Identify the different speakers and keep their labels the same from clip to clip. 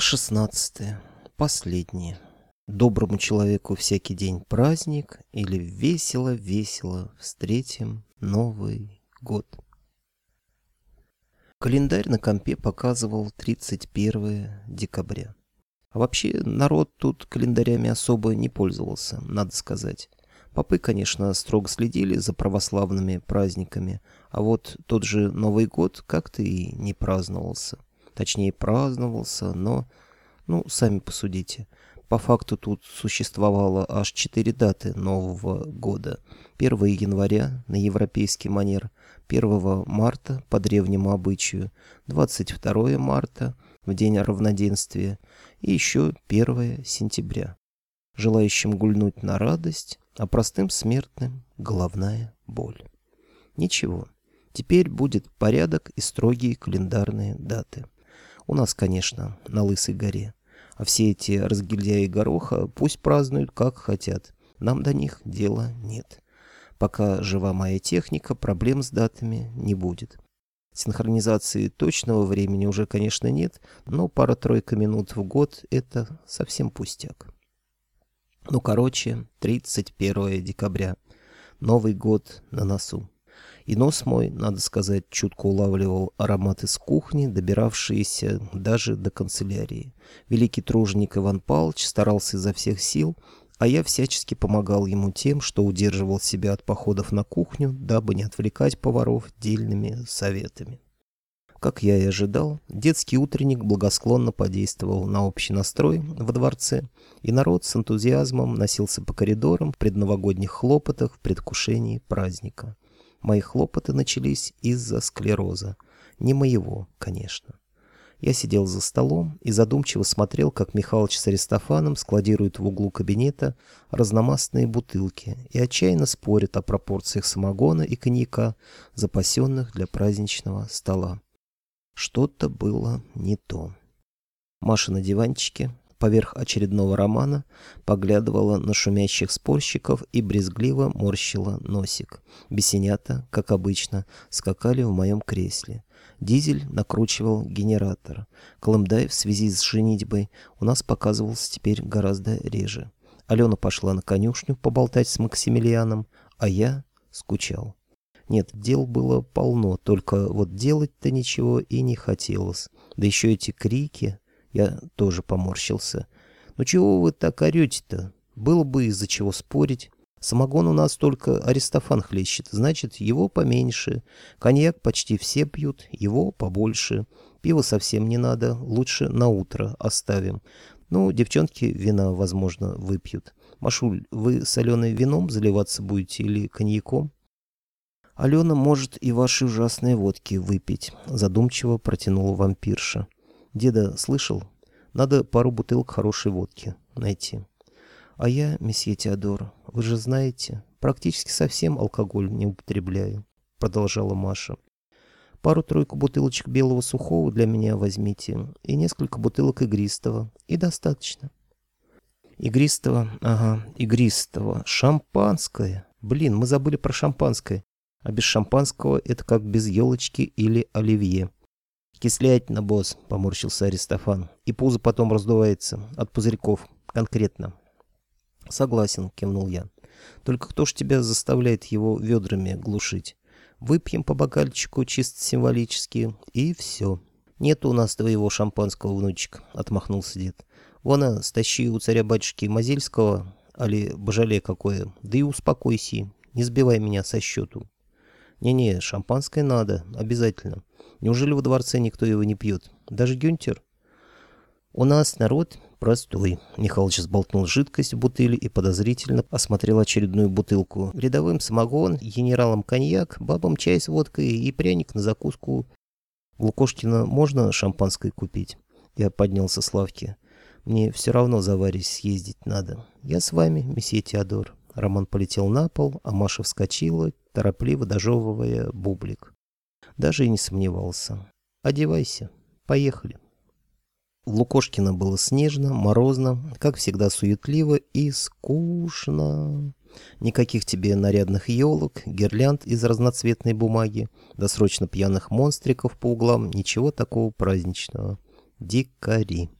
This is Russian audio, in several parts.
Speaker 1: Глава 16. Последняя. Доброму человеку всякий день праздник, или весело-весело встретим Новый год. Календарь на компе показывал 31 декабря. А вообще народ тут календарями особо не пользовался, надо сказать. Попы, конечно, строго следили за православными праздниками, а вот тот же Новый год как-то и не праздновался. Точнее, праздновался, но... Ну, сами посудите. По факту тут существовало аж четыре даты Нового года. 1 января на европейский манер, 1 марта по древнему обычаю, 22 марта в день равноденствия и еще 1 сентября. Желающим гульнуть на радость, а простым смертным головная боль. Ничего, теперь будет порядок и строгие календарные даты. У нас, конечно, на Лысой горе. А все эти разгильдяи гороха пусть празднуют как хотят. Нам до них дела нет. Пока жива моя техника, проблем с датами не будет. Синхронизации точного времени уже, конечно, нет, но пара-тройка минут в год — это совсем пустяк. Ну, короче, 31 декабря. Новый год на носу. И нос мой, надо сказать, чутко улавливал ароматы с кухни, добиравшиеся даже до канцелярии. Великий труженик Иван Павлович старался изо всех сил, а я всячески помогал ему тем, что удерживал себя от походов на кухню, дабы не отвлекать поваров дельными советами. Как я и ожидал, детский утренник благосклонно подействовал на общий настрой во дворце, и народ с энтузиазмом носился по коридорам в предновогодних хлопотах в предвкушении праздника. Мои хлопоты начались из-за склероза. Не моего, конечно. Я сидел за столом и задумчиво смотрел, как Михалыч с Аристофаном складируют в углу кабинета разномастные бутылки и отчаянно спорят о пропорциях самогона и коньяка, запасенных для праздничного стола. Что-то было не то. Маша на диванчике, поверх очередного романа, поглядывала на шумящих спорщиков и брезгливо морщила носик. Бесенята, как обычно, скакали в моем кресле. Дизель накручивал генератор. Колымдай в связи с женитьбой у нас показывался теперь гораздо реже. Алена пошла на конюшню поболтать с Максимилианом, а я скучал. Нет, дел было полно, только вот делать-то ничего и не хотелось. Да еще эти крики... Я тоже поморщился. «Ну чего вы так орете-то? Было бы из-за чего спорить. Самогон у нас только Аристофан хлещет, значит, его поменьше. Коньяк почти все пьют, его побольше. Пиво совсем не надо, лучше на утро оставим. Ну, девчонки вина, возможно, выпьют. Машуль, вы соленым вином заливаться будете или коньяком?» «Алена может и ваши ужасные водки выпить», — задумчиво протянула вампирша. Деда слышал? Надо пару бутылок хорошей водки найти. А я, месье Теодор, вы же знаете, практически совсем алкоголь не употребляю, продолжала Маша. Пару-тройку бутылочек белого сухого для меня возьмите и несколько бутылок игристого. И достаточно. Игристого, ага, игристого. Шампанское. Блин, мы забыли про шампанское. А без шампанского это как без елочки или оливье. «Кислятина, босс», — поморщился Аристофан. «И пузо потом раздувается. От пузырьков. Конкретно». «Согласен», — кивнул я. «Только кто ж тебя заставляет его ведрами глушить? Выпьем по бокальчику чисто символически, и все». «Нет у нас твоего шампанского, внучек», — отмахнулся дед. «Вон, стащи у царя-батюшки Мазельского, али божале какое, да и успокойся, не сбивай меня со счету». «Не-не, шампанское надо, обязательно. Неужели во дворце никто его не пьет? Даже Гюнтер? У нас народ простой. Михалыч сболтнул жидкость в бутыли и подозрительно осмотрел очередную бутылку. Рядовым самогон, генералам коньяк, бабам чай с водкой и пряник на закуску. Лукошкина можно шампанское купить? Я поднялся с лавки. Мне все равно за Варей съездить надо. Я с вами, месье Теодор. Роман полетел на пол, а Маша вскочила, торопливо дожевывая бублик. Даже и не сомневался. «Одевайся. Поехали». В Лукошкино было снежно, морозно, как всегда суетливо и скучно. Никаких тебе нарядных елок, гирлянд из разноцветной бумаги, досрочно пьяных монстриков по углам, ничего такого праздничного. Дикари.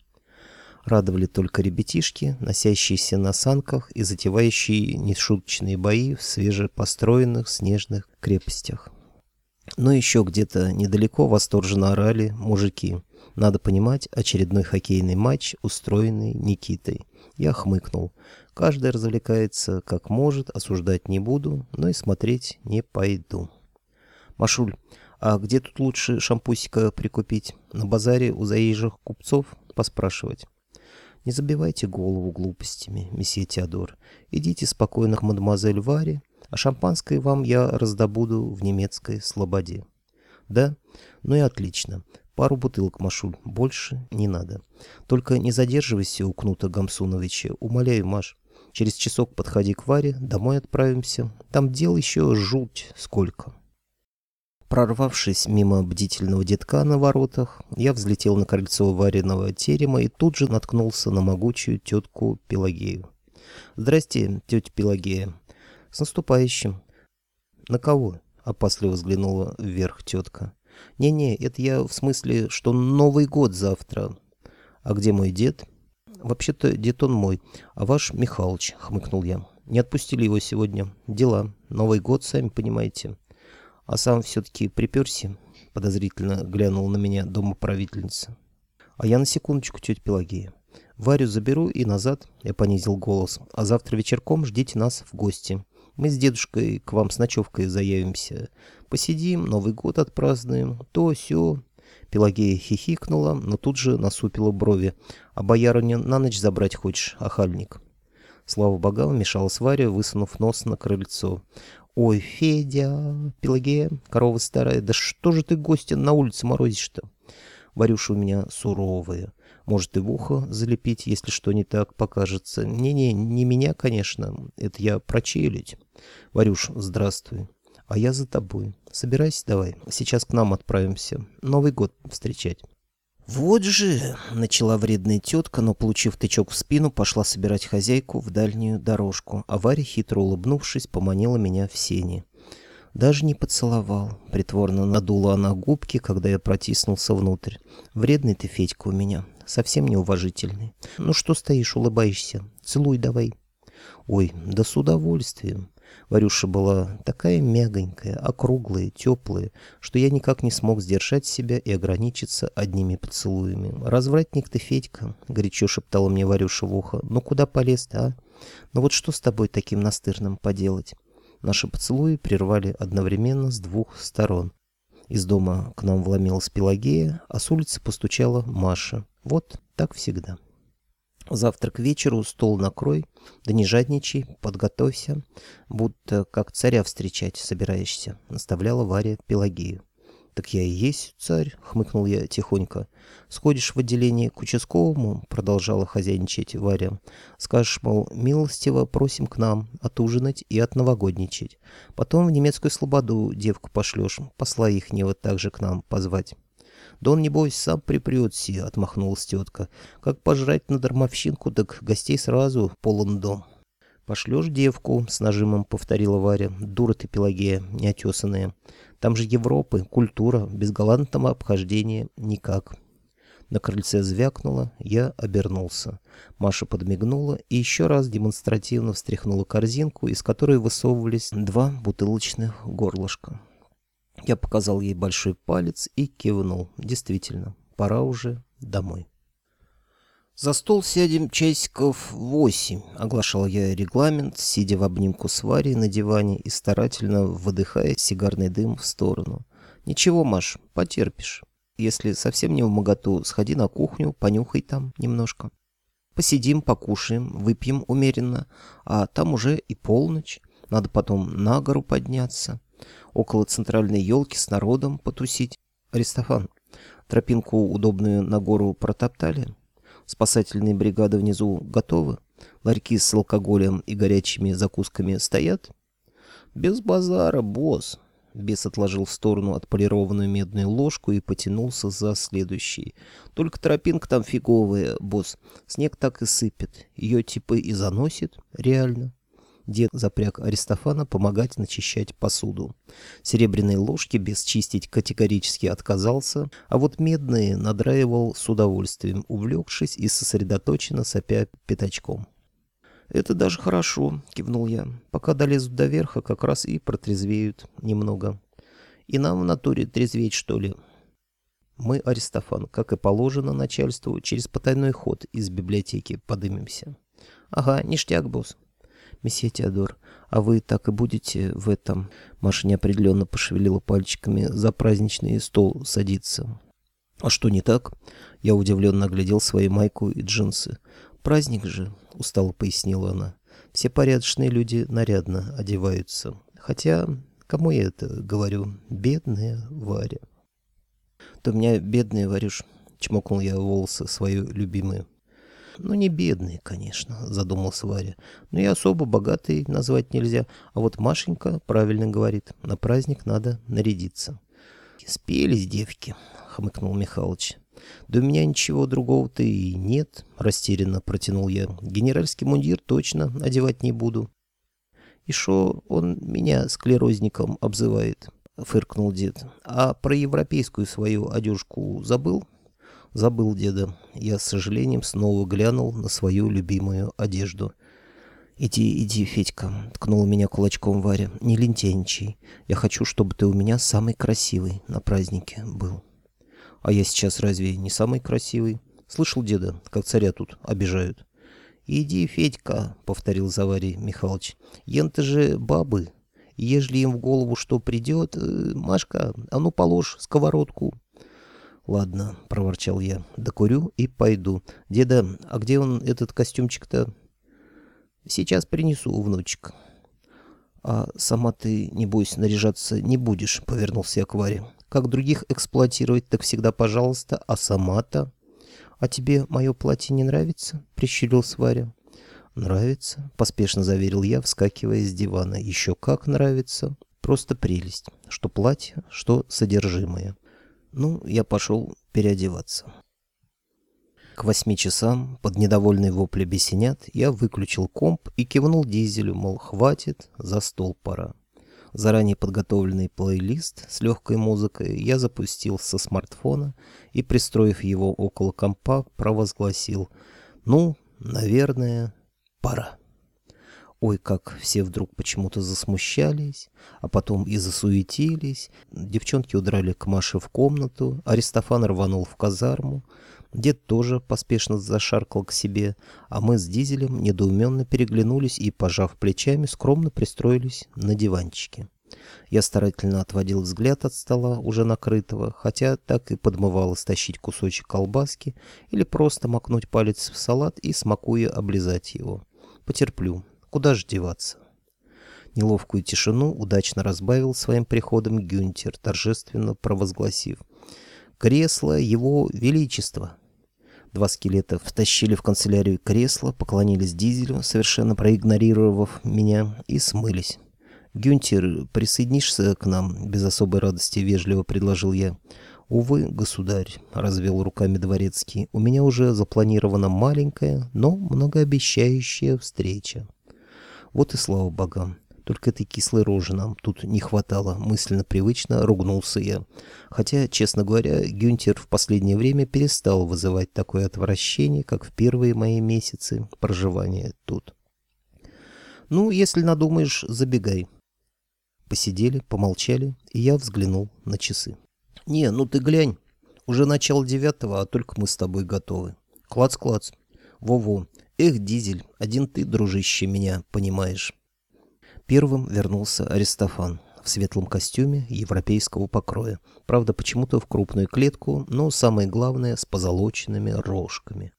Speaker 1: Радовали только ребятишки, носящиеся на санках и затевающие нешуточные бои в свежепостроенных снежных крепостях. Но еще где-то недалеко восторженно орали мужики. Надо понимать, очередной хоккейный матч, устроенный Никитой. Я хмыкнул. Каждый развлекается как может, осуждать не буду, но и смотреть не пойду. Машуль, а где тут лучше шампусика прикупить? На базаре у заезжих купцов поспрашивать? Не забивайте голову глупостями, месье Теодор. Идите спокойно к мадемуазель Варе, а шампанское вам я раздобуду в немецкой слободе. Да? Ну и отлично. Пару бутылок, Машуль, больше не надо. Только не задерживайся у Кнута Гамсуновича, умоляю, Маш. Через часок подходи к Варе, домой отправимся. Там дел еще жуть сколько. Прорвавшись мимо бдительного детка на воротах, я взлетел на крыльцо вареного терема и тут же наткнулся на могучую тетку Пелагею. «Здрасте, тетя Пелагея. С наступающим». «На кого?» — опасливо взглянула вверх тетка. «Не-не, это я в смысле, что Новый год завтра». «А где мой дед?» «Вообще-то дед он мой, а ваш Михалыч», — хмыкнул я. «Не отпустили его сегодня. Дела. Новый год, сами понимаете». А сам все-таки приперся, подозрительно глянул на меня домоправительница. А я на секундочку, тетя Пелагея. Варю заберу и назад, я понизил голос. А завтра вечерком ждите нас в гости. Мы с дедушкой к вам с ночевкой заявимся. Посидим, Новый год отпразднуем, то все. Пелагея хихикнула, но тут же насупила брови. «А боярыня на ночь забрать хочешь, охальник?» Слава богам, вмешалась Варя, высунув нос на крыльцо. «Ой, Федя, Пелагея, корова старая, да что же ты, гостя, на улице морозишь-то?» Варюша у меня суровая. Может и в ухо залепить, если что не так покажется. Не-не, не меня, конечно. Это я про челядь. Варюш, здравствуй. А я за тобой. Собирайся давай. Сейчас к нам отправимся. Новый год встречать. «Вот же!» — начала вредная тетка, но, получив тычок в спину, пошла собирать хозяйку в дальнюю дорожку, а Варя, хитро улыбнувшись, поманила меня в сени. Даже не поцеловал. Притворно надула она губки, когда я протиснулся внутрь. «Вредный ты, Федька, у меня. Совсем неуважительный. Ну что стоишь, улыбаешься? Целуй давай». «Ой, да с удовольствием. Варюша была такая мягонькая, округлая, теплая, что я никак не смог сдержать себя и ограничиться одними поцелуями. «Развратник ты, Федька», — горячо шептала мне Варюша в ухо. «Ну куда полез-то, а? Ну вот что с тобой таким настырным поделать?» Наши поцелуи прервали одновременно с двух сторон. Из дома к нам вломилась Пелагея, а с улицы постучала Маша. Вот так всегда. Завтра к вечеру стол накрой, да не жадничай, подготовься, будто как царя встречать собираешься, наставляла Варя Пелагею. «Так я и есть царь», — хмыкнул я тихонько. «Сходишь в отделение к участковому», — продолжала хозяйничать Варя. «Скажешь, мол, милостиво просим к нам отужинать и отновогодничать. Потом в немецкую слободу девку пошлешь, посла ихнего также к нам позвать». «Да он, небось, сам припрется», — отмахнулась тетка. «Как пожрать на дармовщинку, так гостей сразу полон дом». «Пошлешь девку», — с нажимом повторила Варя. «Дура ты, Пелагея, неотесанная. Там же Европы, культура, без галантного обхождения никак». На крыльце звякнуло, я обернулся. Маша подмигнула и еще раз демонстративно встряхнула корзинку, из которой высовывались два бутылочных горлышка. Я показал ей большой палец и кивнул. Действительно, пора уже домой. «За стол сядем часиков восемь», — оглашал я регламент, сидя в обнимку с Варей на диване и старательно выдыхая сигарный дым в сторону. «Ничего, Маш, потерпишь. Если совсем не в моготу, сходи на кухню, понюхай там немножко. Посидим, покушаем, выпьем умеренно, а там уже и полночь. Надо потом на гору подняться около центральной елки с народом потусить. Аристофан, тропинку удобную на гору протоптали? Спасательные бригады внизу готовы? Ларьки с алкоголем и горячими закусками стоят? Без базара, босс. Бес отложил в сторону отполированную медную ложку и потянулся за следующей. Только тропинка там фиговая, босс. Снег так и сыпет. Ее типа и заносит. Реально. Дед запряг Аристофана помогать начищать посуду. Серебряные ложки без чистить категорически отказался, а вот медные надраивал с удовольствием, увлекшись и сосредоточенно сопя пятачком. «Это даже хорошо», — кивнул я. «Пока долезут до верха, как раз и протрезвеют немного. И нам в натуре трезветь, что ли?» Мы, Аристофан, как и положено начальству, через потайной ход из библиотеки подымемся. Ага, ништяк, босс. Месье Теодор, а вы так и будете в этом... Маша неопределенно пошевелила пальчиками за праздничный стол садиться. А что не так? Я удивленно оглядел свою майку и джинсы. Праздник же, устало пояснила она. Все порядочные люди нарядно одеваются. Хотя, кому я это говорю? Бедная Варя. «Ты у меня бедный, Варюш», — чмокнул я волосы свою любимую. «Ну, не бедный, конечно», — задумался Варя. «Но и особо богатый назвать нельзя. А вот Машенька правильно говорит, на праздник надо нарядиться». «Спелись девки», — хмыкнул Михалыч. «Да у меня ничего другого-то и нет», — растерянно протянул я. «Генеральский мундир точно одевать не буду». «И шо он меня склерозником обзывает?» — фыркнул дед. «А про европейскую свою одежку забыл?» «Забыл, деда. Я с сожалением снова глянул на свою любимую одежду». «Иди, иди, Федька», — ткнула меня кулачком Варя. «Не лентяйничай. Я хочу, чтобы ты у меня самый красивый на празднике был». «А я сейчас разве не самый красивый?» «Слышал, деда, как царя тут обижают». «Иди, Федька», — повторил за Варей Михалыч. «Ен-то же бабы, Ежели им в голову что придет, э, Машка, а ну положь сковородку. Ладно, проворчал я, докурю и пойду. Деда, а где он, этот костюмчик-то? Сейчас принесу, внучек. А сама ты, небось, наряжаться не будешь, повернулся я к Варе. Как других эксплуатировать, так всегда пожалуйста, а сама-то... «А тебе мое платье не нравится?» — прищурился Варя. «Нравится», — поспешно заверил я, вскакивая с дивана. «Еще как нравится. Просто прелесть. Что платье, что содержимое». Ну, я пошел переодеваться. К восьми часам, под недовольный вопли бесенят, я выключил комп и кивнул дизелю, мол, хватит, за стол пора. Заранее подготовленный плейлист с легкой музыкой я запустил со смартфона и, пристроив его около компа, провозгласил «Ну, наверное, пора. Ой, как все вдруг почему-то засмущались, а потом и засуетились. Девчонки удрали к Маше в комнату, Аристофан рванул в казарму, дед тоже поспешно зашаркал к себе, а мы с Дизелем недоуменно переглянулись и, пожав плечами, скромно пристроились на диванчике. Я старательно отводил взгляд от стола, уже накрытого, хотя так и подмывало стащить кусочек колбаски или просто макнуть палец в салат и, смакуя, облизать его. Потерплю. Куда же деваться? Неловкую тишину удачно разбавил своим приходом Гюнтер, торжественно провозгласив. «Кресло Его Величества!» Два скелета втащили в канцелярию кресло, поклонились Дизелю, совершенно проигнорировав меня, и смылись. «Гюнтер, присоединишься к нам?» — без особой радости вежливо предложил я. «Увы, государь», — развел руками дворецкий, — «у меня уже запланирована маленькая, но многообещающая встреча». Вот и слава богам. Только этой кислой рожи нам тут не хватало, мысленно привычно ругнулся я. Хотя, честно говоря, Гюнтер в последнее время перестал вызывать такое отвращение, как в первые мои месяцы проживания тут. «Ну, если надумаешь, забегай». Посидели, помолчали, и я взглянул на часы. «Не, ну ты глянь. Уже начало девятого, а только мы с тобой готовы. Клац-клац. Во-во. Эх, Дизель, один ты, дружище, меня понимаешь». Первым вернулся Аристофан в светлом костюме европейского покроя. Правда, почему-то в крупную клетку, но самое главное, с позолоченными рожками.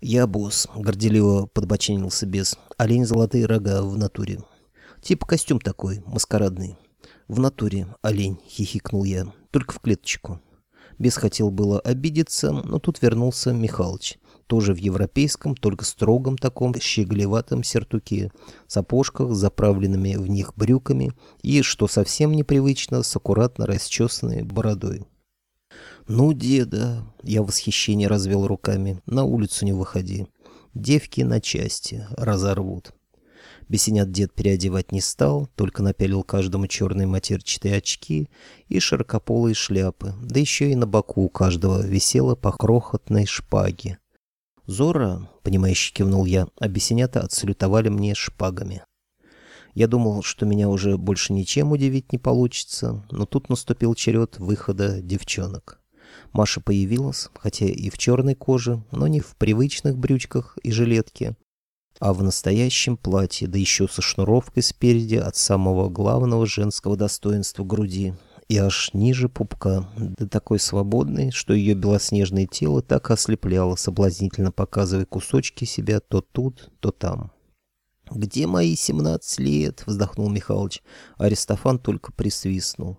Speaker 1: «Я босс», — горделиво подбоченился бес. «Олень золотые рога в натуре. Типа костюм такой, маскарадный». «В натуре, олень», — хихикнул я только в клеточку. Бес хотел было обидеться, но тут вернулся Михалыч. Тоже в европейском, только строгом таком щеголеватом сертуке, сапожках заправленными в них брюками и, что совсем непривычно, с аккуратно расчесанной бородой. «Ну, деда!» — я в восхищении развел руками. «На улицу не выходи. Девки на части разорвут». Бесенят дед переодевать не стал, только напялил каждому черные матерчатые очки и широкополые шляпы, да еще и на боку у каждого висела по крохотной шпаге. «Зора», — понимающе кивнул я, а бесенята отсалютовали мне шпагами. Я думал, что меня уже больше ничем удивить не получится, но тут наступил черед выхода девчонок. Маша появилась, хотя и в черной коже, но не в привычных брючках и жилетке, а в настоящем платье, да еще со шнуровкой спереди от самого главного женского достоинства груди и аж ниже пупка, да такой свободной, что ее белоснежное тело так ослепляло, соблазнительно показывая кусочки себя то тут, то там. «Где мои семнадцать лет?» — вздохнул Михалыч. Аристофан только присвистнул.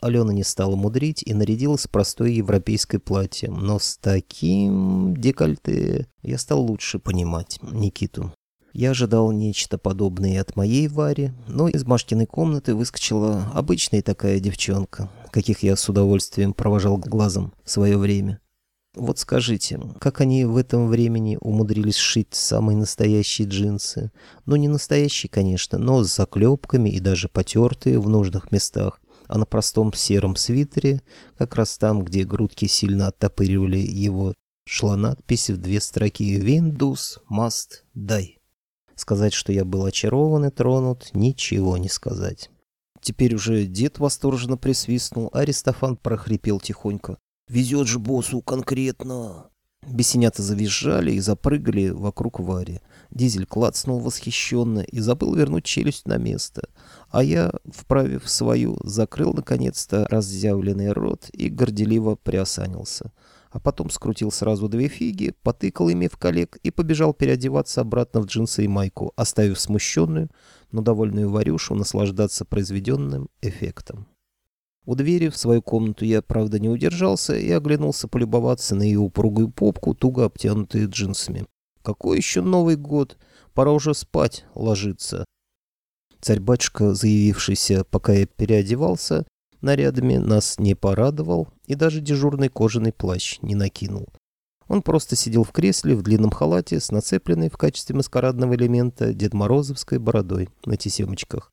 Speaker 1: Алена не стала мудрить и нарядилась в простое европейское платье, но с таким декольте я стал лучше понимать Никиту. Я ожидал нечто подобное от моей Вари, но из Машкиной комнаты выскочила обычная такая девчонка, каких я с удовольствием провожал глазом в свое время. Вот скажите, как они в этом времени умудрились сшить самые настоящие джинсы? Ну, не настоящие, конечно, но с заклепками и даже потертые в нужных местах а на простом сером свитере, как раз там, где грудки сильно оттопыривали его, шла надпись в две строки «Windows must die». Сказать, что я был очарован и тронут, ничего не сказать. Теперь уже дед восторженно присвистнул, а Аристофан прохрипел тихонько. «Везет же боссу конкретно!» Бесенята завизжали и запрыгали вокруг Вари. Дизель клацнул восхищенно и забыл вернуть челюсть на место. А я, вправив свою, закрыл наконец-то разъявленный рот и горделиво приосанился. А потом скрутил сразу две фиги, потыкал ими в коллег и побежал переодеваться обратно в джинсы и майку, оставив смущенную, но довольную Варюшу наслаждаться произведенным эффектом. У двери в свою комнату я, правда, не удержался и оглянулся полюбоваться на ее упругую попку, туго обтянутую джинсами. Какой еще Новый год? Пора уже спать, ложиться. Царь-батюшка, заявившийся, пока я переодевался, нарядами нас не порадовал и даже дежурный кожаный плащ не накинул. Он просто сидел в кресле в длинном халате с нацепленной в качестве маскарадного элемента Дед Морозовской бородой на тесемочках.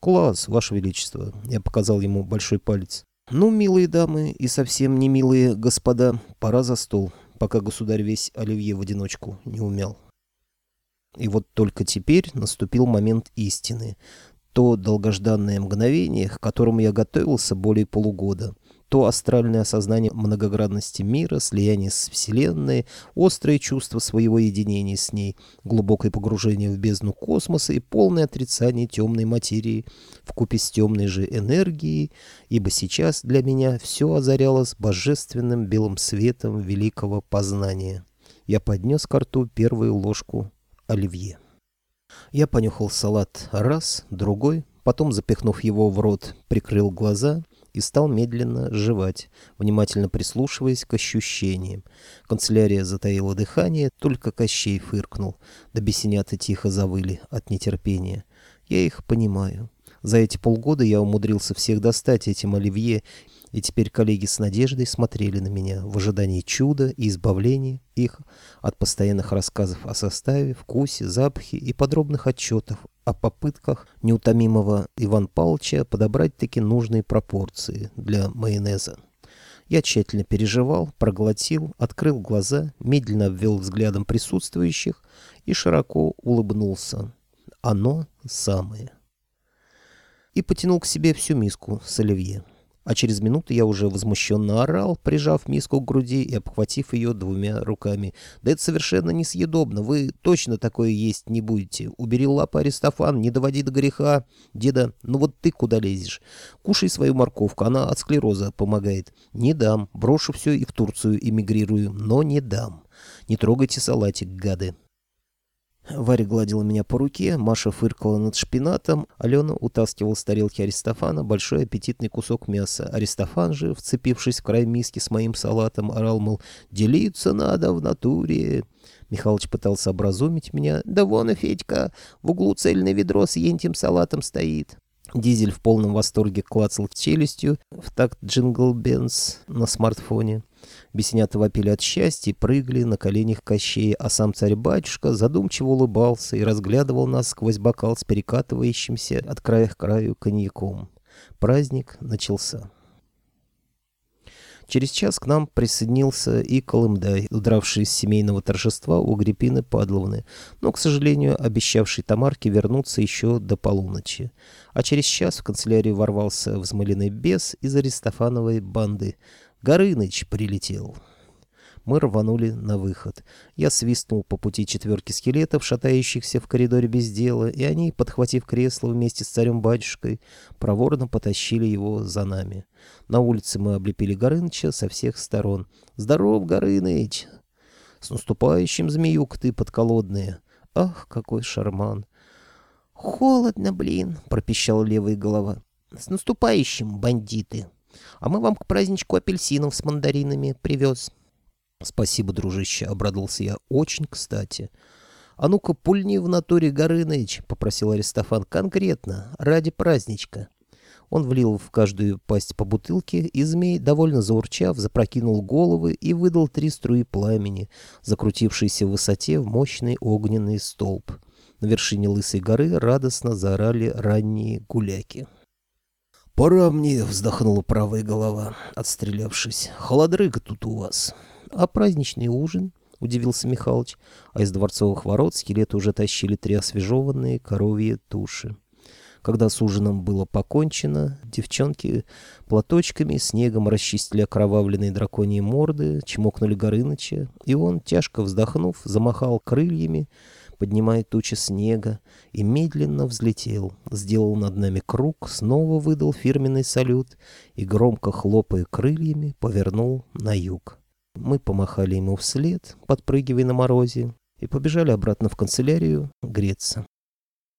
Speaker 1: «Класс, Ваше Величество!» — я показал ему большой палец. «Ну, милые дамы и совсем не милые господа, пора за стол, пока государь весь оливье в одиночку не умел». И вот только теперь наступил момент истины. То долгожданное мгновение, к которому я готовился более полугода — то астральное осознание многогранности мира, слияние с Вселенной, острое чувство своего единения с ней, глубокое погружение в бездну космоса и полное отрицание темной материи в купе с темной же энергией, ибо сейчас для меня все озарялось божественным белым светом великого познания. Я поднес к рту первую ложку оливье. Я понюхал салат раз, другой, потом, запихнув его в рот, прикрыл глаза — и стал медленно жевать, внимательно прислушиваясь к ощущениям. Канцелярия затаила дыхание, только Кощей фыркнул, да бесенята тихо завыли от нетерпения. Я их понимаю. За эти полгода я умудрился всех достать этим оливье, и теперь коллеги с надеждой смотрели на меня в ожидании чуда и избавления их от постоянных рассказов о составе, вкусе, запахе и подробных отчетов о попытках неутомимого Иван Павловича подобрать таки нужные пропорции для майонеза. Я тщательно переживал, проглотил, открыл глаза, медленно обвел взглядом присутствующих и широко улыбнулся. Оно самое. И потянул к себе всю миску с оливье а через минуту я уже возмущенно орал, прижав миску к груди и обхватив ее двумя руками. «Да это совершенно несъедобно, вы точно такое есть не будете. Убери лапы, Аристофан, не доводи до греха. Деда, ну вот ты куда лезешь? Кушай свою морковку, она от склероза помогает. Не дам, брошу все и в Турцию эмигрирую, но не дам. Не трогайте салатик, гады». Варя гладила меня по руке, Маша фыркала над шпинатом, Алена утаскивала с тарелки Аристофана большой аппетитный кусок мяса. Аристофан же, вцепившись в край миски с моим салатом, орал, мол, «делиться надо в натуре». Михалыч пытался образумить меня. «Да вон и Федька, в углу цельное ведро с ентим салатом стоит». Дизель в полном восторге клацал челюстью в такт джингл Бенс на смартфоне. Бесенята вопили от счастья и прыгали на коленях Кощея, а сам царь-батюшка задумчиво улыбался и разглядывал нас сквозь бокал с перекатывающимся от края к краю коньяком. Праздник начался. Через час к нам присоединился и Колымдай, удравший из семейного торжества у Гриппины Падловны, но, к сожалению, обещавший Тамарке вернуться еще до полуночи. А через час в канцелярию ворвался взмыленный бес из Аристофановой банды. Горыныч прилетел. Мы рванули на выход. Я свистнул по пути четверки скелетов, шатающихся в коридоре без дела, и они, подхватив кресло вместе с царем-батюшкой, проворно потащили его за нами. На улице мы облепили Горыныча со всех сторон. «Здоров, Горыныч!» «С наступающим, змеюк ты подколодная!» «Ах, какой шарман!»
Speaker 2: «Холодно, блин!» — пропищала левая голова. «С наступающим, бандиты! А мы вам к праздничку апельсинов с мандаринами привез».
Speaker 1: «Спасибо, дружище», — обрадовался я. «Очень кстати». «А ну-ка, пульни в натуре, Горыныч», — попросил Аристофан. «Конкретно, ради праздничка». Он влил в каждую пасть по бутылке, и змей, довольно заурчав, запрокинул головы и выдал три струи пламени, закрутившиеся в высоте в мощный огненный столб. На вершине Лысой горы радостно заорали ранние гуляки. «Пора мне», — вздохнула правая голова, отстрелявшись. «Холодрыга тут у вас». «А праздничный ужин?» — удивился Михалыч. А из дворцовых ворот скелеты уже тащили три освежеванные коровьи туши. Когда с ужином было покончено, девчонки платочками снегом расчистили окровавленные драконьи морды, чмокнули Горыныча, и он, тяжко вздохнув, замахал крыльями, поднимая тучи снега, и медленно взлетел, сделал над нами круг, снова выдал фирменный салют и, громко хлопая крыльями, повернул на юг. Мы помахали ему вслед, подпрыгивая на морозе, и побежали обратно в канцелярию греться.